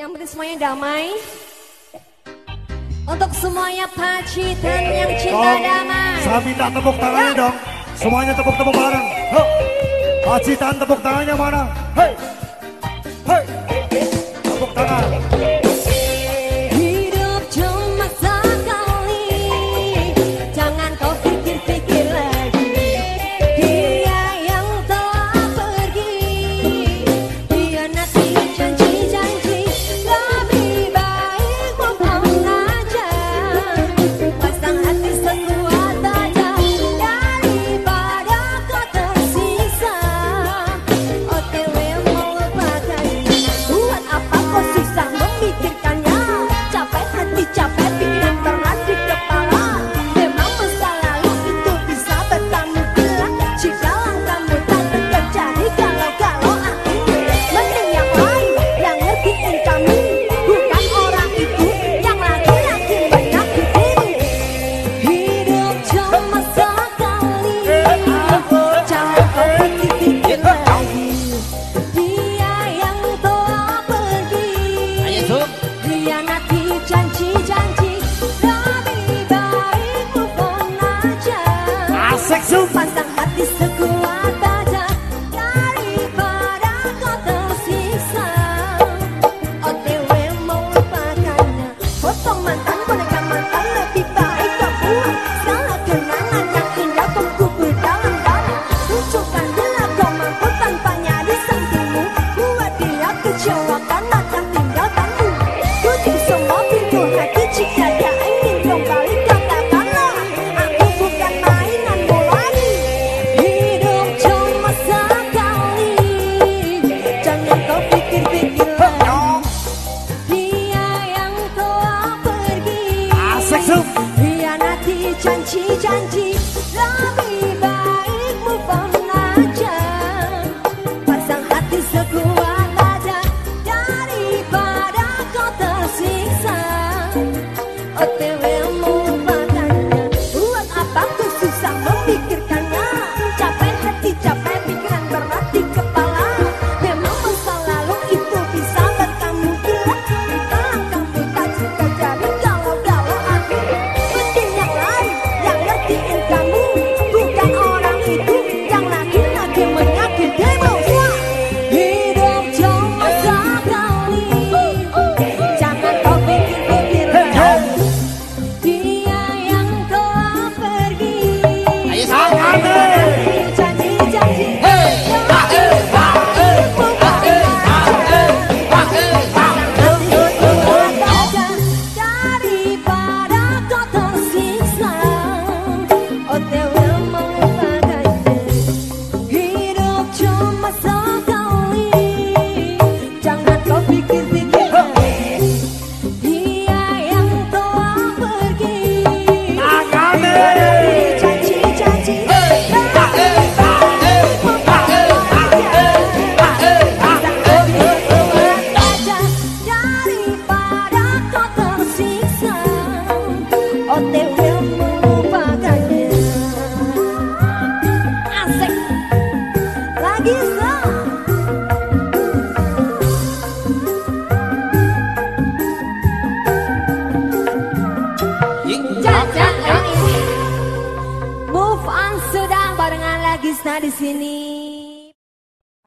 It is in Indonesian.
Yang penting semuanya damai. Untuk semuanya pacitan yang cinta dong. damai. Saya minta tepuk tangannya dong. Semuanya tepuk-tepuk bareng. Pacitan tepuk tangannya mana? Hei. Zumba. 战旗战旗 Move on sudah barengan lagi sana di sini.